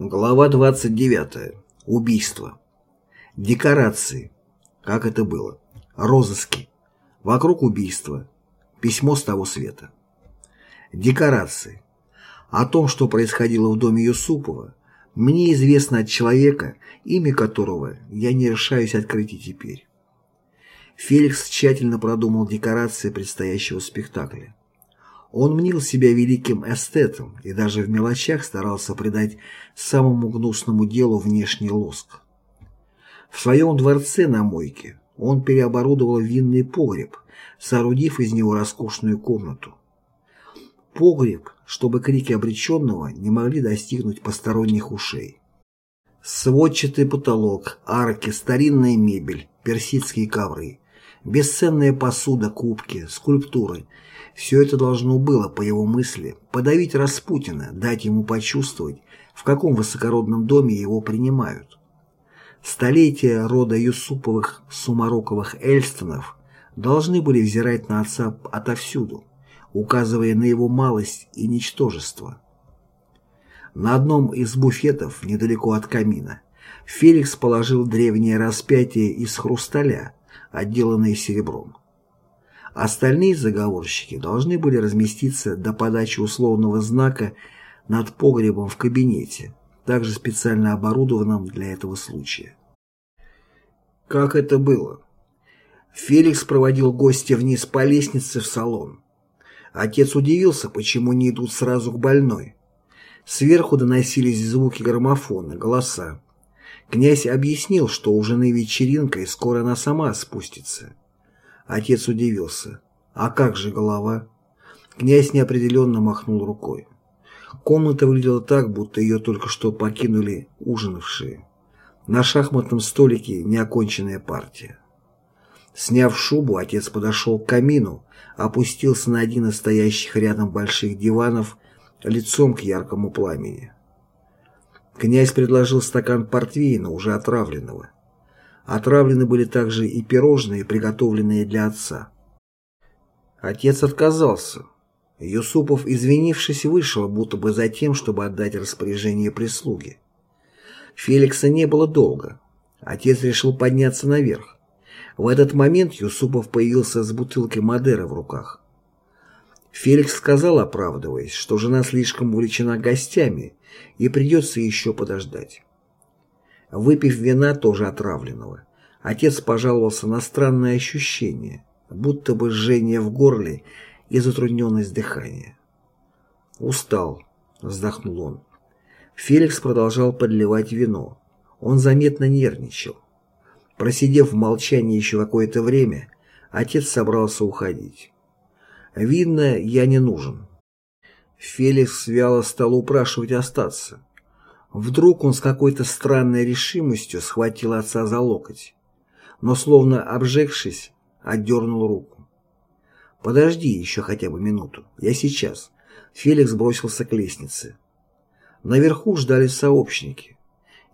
Глава 29. Убийство. Декорации. Как это было? Розыски. Вокруг убийства. Письмо с того света. Декорации. О том, что происходило в доме Юсупова, мне известно от человека, имя которого я не решаюсь открыть и теперь. Феликс тщательно продумал декорации предстоящего спектакля. Он мнил себя великим эстетом и даже в мелочах старался придать самому гнусному делу внешний лоск. В своем дворце на мойке он переоборудовал винный погреб, соорудив из него роскошную комнату. Погреб, чтобы крики обреченного не могли достигнуть посторонних ушей. Сводчатый потолок, арки, старинная мебель, персидские ковры, бесценная посуда, кубки, скульптуры – все это должно было, по его мысли, подавить Распутина, дать ему почувствовать, в каком высокородном доме его принимают. Столетия рода Юсуповых Сумароковых Эльстонов должны были взирать на отца отовсюду, указывая на его малость и ничтожество. На одном из буфетов, недалеко от камина, Феликс положил древнее распятие из хрусталя, отделанное серебром. Остальные заговорщики должны были разместиться до подачи условного знака над погребом в кабинете, также специально оборудованном для этого случая. Как это было? Феликс проводил гостя вниз по лестнице в салон. Отец удивился, почему не идут сразу к больной. Сверху доносились звуки граммофона, голоса. Князь объяснил, что у жены вечеринка и скоро она сама спустится. Отец удивился. «А как же голова?» Князь неопределенно махнул рукой. Комната выглядела так, будто ее только что покинули ужинавшие. На шахматном столике неоконченная партия. Сняв шубу, отец подошел к камину, опустился на один из стоящих рядом больших диванов лицом к яркому пламени. Князь предложил стакан портвейна, уже отравленного. Отравлены были также и пирожные, приготовленные для отца. Отец отказался. Юсупов, извинившись, вышел, будто бы за тем, чтобы отдать распоряжение прислуги. Феликса не было долго. Отец решил подняться наверх. В этот момент Юсупов появился с бутылкой Мадера в руках. Феликс сказал, оправдываясь, что жена слишком увлечена гостями и придется еще подождать. Выпив вина, тоже отравленного, отец пожаловался на странное ощущение, будто бы жжение в горле и затрудненность дыхания. «Устал», — вздохнул он. Феликс продолжал подливать вино. Он заметно нервничал. Просидев в молчании еще какое-то время, отец собрался уходить. «Видно, я не нужен». Феликс вяло стал упрашивать остаться. Вдруг он с какой-то странной решимостью схватил отца за локоть, но, словно обжегшись, отдернул руку. «Подожди еще хотя бы минуту, я сейчас». Феликс бросился к лестнице. Наверху ждали сообщники.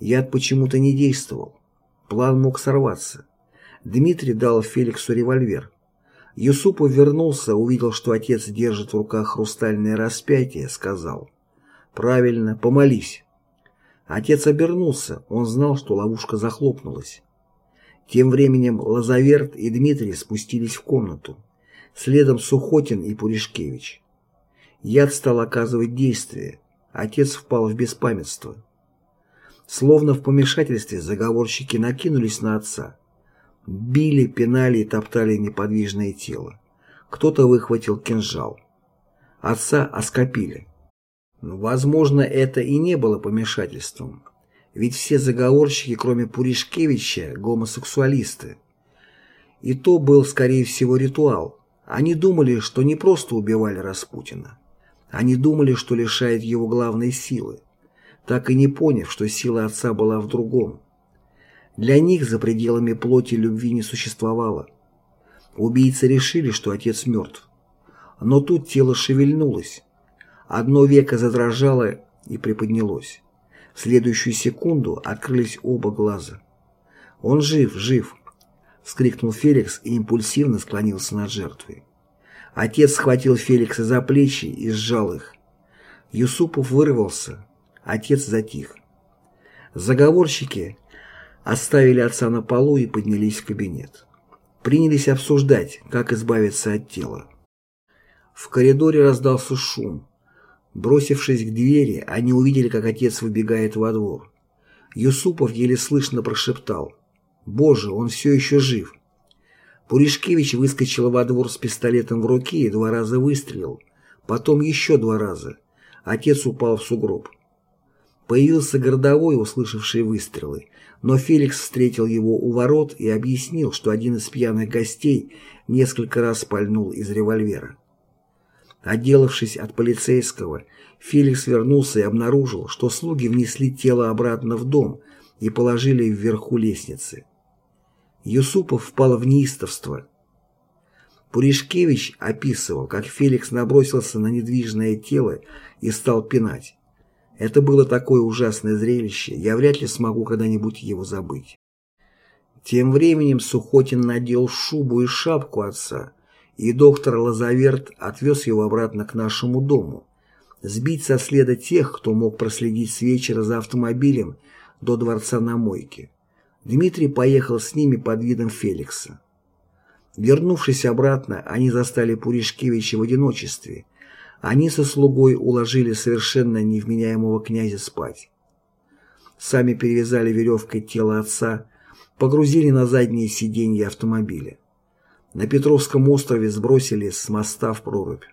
Яд почему-то не действовал. План мог сорваться. Дмитрий дал Феликсу револьвер. Юсупов вернулся, увидел, что отец держит в руках хрустальное распятие, сказал «Правильно, помолись». Отец обернулся, он знал, что ловушка захлопнулась. Тем временем Лазаверт и Дмитрий спустились в комнату. Следом Сухотин и Пуришкевич. Яд стал оказывать действие. Отец впал в беспамятство. Словно в помешательстве заговорщики накинулись на отца. Били, пинали и топтали неподвижное тело. Кто-то выхватил кинжал. Отца оскопили. Возможно, это и не было помешательством. Ведь все заговорщики, кроме Пуришкевича, гомосексуалисты. И то был, скорее всего, ритуал. Они думали, что не просто убивали Распутина. Они думали, что лишают его главной силы, так и не поняв, что сила отца была в другом. Для них за пределами плоти любви не существовало. Убийцы решили, что отец мертв. Но тут тело шевельнулось, Одно веко задрожало и приподнялось. В следующую секунду открылись оба глаза. «Он жив, жив!» — вскрикнул Феликс и импульсивно склонился над жертвой. Отец схватил Феликса за плечи и сжал их. Юсупов вырвался. Отец затих. Заговорщики оставили отца на полу и поднялись в кабинет. Принялись обсуждать, как избавиться от тела. В коридоре раздался шум. Бросившись к двери, они увидели, как отец выбегает во двор. Юсупов еле слышно прошептал. «Боже, он все еще жив!» Пуришкевич выскочил во двор с пистолетом в руке и два раза выстрелил. Потом еще два раза. Отец упал в сугроб. Появился городовой, услышавший выстрелы, но Феликс встретил его у ворот и объяснил, что один из пьяных гостей несколько раз пальнул из револьвера. Отделавшись от полицейского, Феликс вернулся и обнаружил, что слуги внесли тело обратно в дом и положили вверху лестницы. Юсупов впал в неистовство. Пуришкевич описывал, как Феликс набросился на недвижное тело и стал пинать. Это было такое ужасное зрелище, я вряд ли смогу когда-нибудь его забыть. Тем временем Сухотин надел шубу и шапку отца, и доктор Лазаверт отвез его обратно к нашему дому. Сбить со следа тех, кто мог проследить с вечера за автомобилем до дворца на мойке. Дмитрий поехал с ними под видом Феликса. Вернувшись обратно, они застали Пуришкевича в одиночестве. Они со слугой уложили совершенно невменяемого князя спать. Сами перевязали веревкой тело отца, погрузили на заднее сиденье автомобиля. На Петровском острове сбросили с моста в прорубь.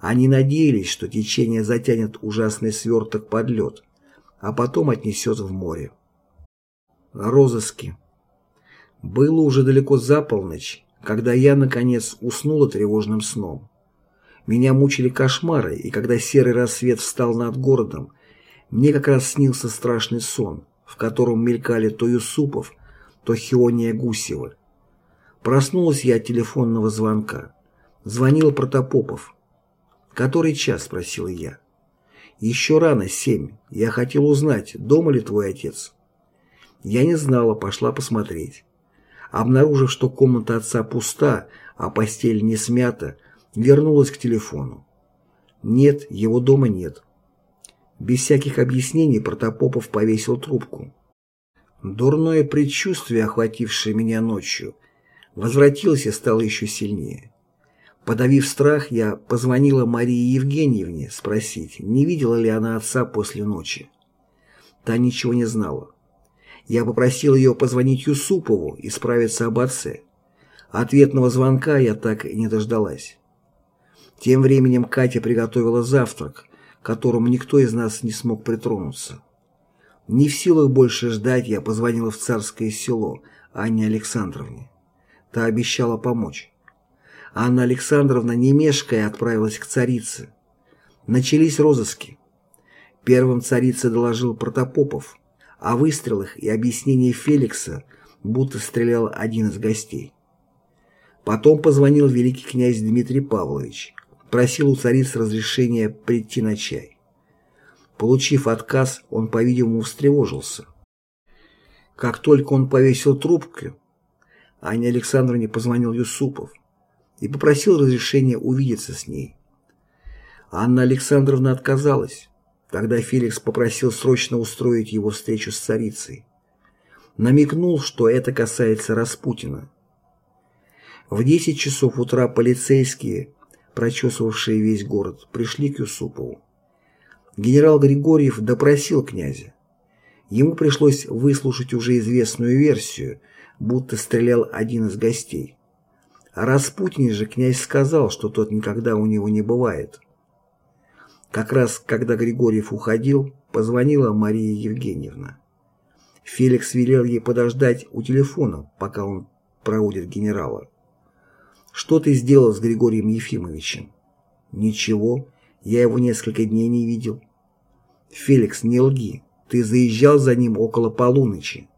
Они надеялись, что течение затянет ужасный сверток под лед, а потом отнесет в море. Розыски. Было уже далеко за полночь, когда я, наконец, уснула тревожным сном. Меня мучили кошмары, и когда серый рассвет встал над городом, мне как раз снился страшный сон, в котором мелькали то Юсупов, то Хиония Гусева. Проснулась я от телефонного звонка. Звонил Протопопов. «Который час?» – спросил я. «Еще рано, семь. Я хотел узнать, дома ли твой отец?» Я не знала, пошла посмотреть. Обнаружив, что комната отца пуста, а постель не смята, вернулась к телефону. Нет, его дома нет. Без всяких объяснений Протопопов повесил трубку. Дурное предчувствие, охватившее меня ночью, возвратилось и стало еще сильнее. Подавив страх, я позвонила Марии Евгеньевне спросить, не видела ли она отца после ночи. Та ничего не знала. Я попросил ее позвонить Юсупову и справиться об отце. Ответного звонка я так и не дождалась. Тем временем Катя приготовила завтрак, которому никто из нас не смог притронуться. Не в силах больше ждать, я позвонила в царское село Анне Александровне. Та обещала помочь. Анна Александровна, не мешкая, отправилась к царице. Начались розыски. Первым царице доложил Протопопов, о выстрелах и объяснении Феликса, будто стрелял один из гостей. Потом позвонил великий князь Дмитрий Павлович, просил у царицы разрешения прийти на чай. Получив отказ, он, по-видимому, встревожился. Как только он повесил трубку, Анне Александровне позвонил Юсупов и попросил разрешения увидеться с ней. Анна Александровна отказалась. Тогда Феликс попросил срочно устроить его встречу с царицей. Намекнул, что это касается Распутина. В 10 часов утра полицейские, прочесывавшие весь город, пришли к Юсупову. Генерал Григорьев допросил князя. Ему пришлось выслушать уже известную версию, будто стрелял один из гостей. О Распутине же князь сказал, что тот никогда у него не бывает. Как раз, когда Григорьев уходил, позвонила Мария Евгеньевна. Феликс велел ей подождать у телефона, пока он проводит генерала. «Что ты сделал с Григорием Ефимовичем?» «Ничего, я его несколько дней не видел». «Феликс, не лги, ты заезжал за ним около полуночи».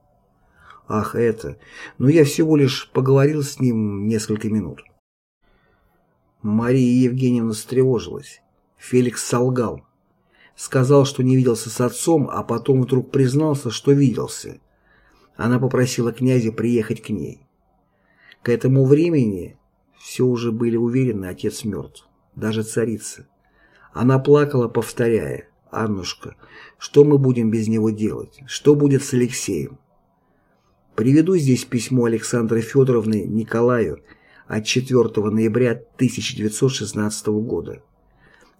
«Ах, это... Ну, я всего лишь поговорил с ним несколько минут». Мария Евгеньевна встревожилась. Феликс солгал. Сказал, что не виделся с отцом, а потом вдруг признался, что виделся. Она попросила князя приехать к ней. К этому времени все уже были уверены, отец мертв. Даже царица. Она плакала, повторяя, Аннушка, что мы будем без него делать? Что будет с Алексеем? Приведу здесь письмо Александры Федоровны Николаю от 4 ноября 1916 года.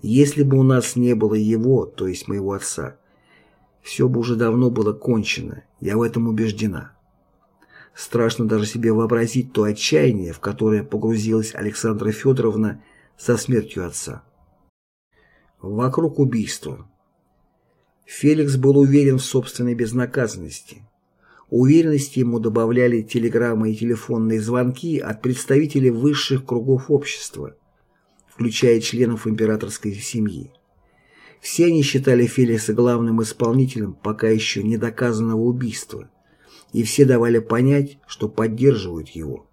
Если бы у нас не было его, то есть моего отца, все бы уже давно было кончено, я в этом убеждена. Страшно даже себе вообразить то отчаяние, в которое погрузилась Александра Федоровна со смертью отца. Вокруг убийства. Феликс был уверен в собственной безнаказанности. Уверенности ему добавляли телеграммы и телефонные звонки от представителей высших кругов общества, включая членов императорской семьи. Все они считали Феликса главным исполнителем пока еще недоказанного убийства, и все давали понять, что поддерживают его.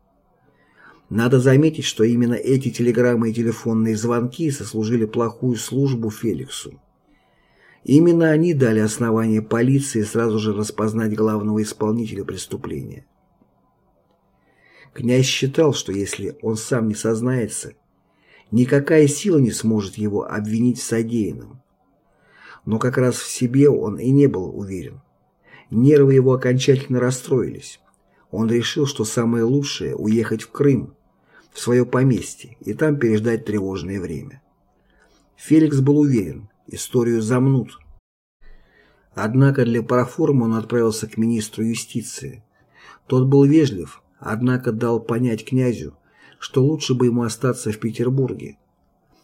Надо заметить, что именно эти телеграммы и телефонные звонки сослужили плохую службу Феликсу. Именно они дали основание полиции сразу же распознать главного исполнителя преступления. Князь считал, что если он сам не сознается, никакая сила не сможет его обвинить в содеянном. Но как раз в себе он и не был уверен. Нервы его окончательно расстроились. Он решил, что самое лучшее – уехать в Крым, в свое поместье, и там переждать тревожное время. Феликс был уверен, историю замнут. Однако для проформы он отправился к министру юстиции. Тот был вежлив, однако дал понять князю, что лучше бы ему остаться в Петербурге.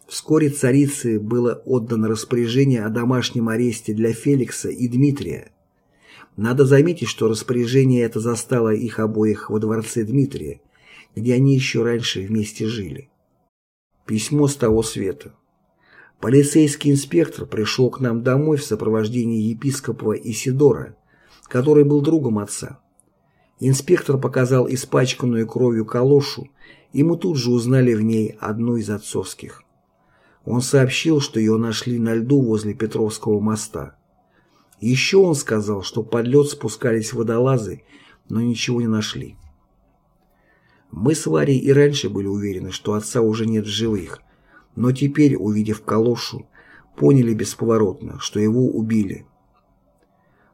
Вскоре царице было отдано распоряжение о домашнем аресте для Феликса и Дмитрия. Надо заметить, что распоряжение это застало их обоих во дворце Дмитрия, где они еще раньше вместе жили. Письмо с того света. Полицейский инспектор пришел к нам домой в сопровождении епископа Исидора, который был другом отца. Инспектор показал испачканную кровью калошу, и мы тут же узнали в ней одну из отцовских. Он сообщил, что ее нашли на льду возле Петровского моста. Еще он сказал, что под лед спускались водолазы, но ничего не нашли. Мы с Варей и раньше были уверены, что отца уже нет в живых, но теперь, увидев калошу, поняли бесповоротно, что его убили.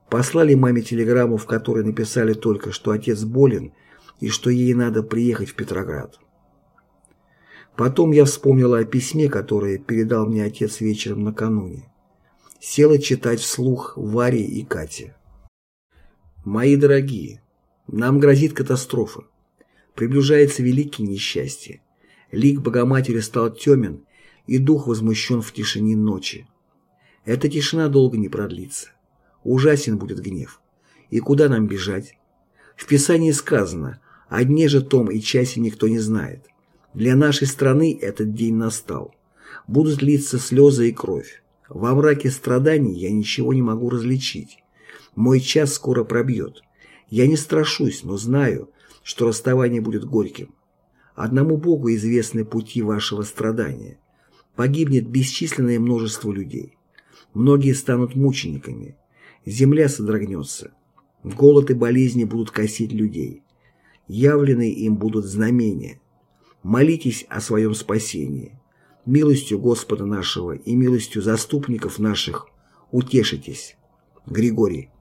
Послали маме телеграмму, в которой написали только, что отец болен и что ей надо приехать в Петроград. Потом я вспомнила о письме, которое передал мне отец вечером накануне. Села читать вслух Варе и Кате. «Мои дорогие, нам грозит катастрофа. Приближается великое несчастье. Лик Богоматери стал темен, и дух возмущен в тишине ночи. Эта тишина долго не продлится. Ужасен будет гнев. И куда нам бежать? В Писании сказано, о дне же том и часе никто не знает. Для нашей страны этот день настал. Будут литься слезы и кровь. Во мраке страданий я ничего не могу различить. Мой час скоро пробьет. Я не страшусь, но знаю, что расставание будет горьким. Одному Богу известны пути вашего страдания. Погибнет бесчисленное множество людей. Многие станут мучениками. Земля содрогнется. Голод и болезни будут косить людей. Явлены им будут знамения. Молитесь о своем спасении. Милостью Господа нашего и милостью заступников наших утешитесь. Григорий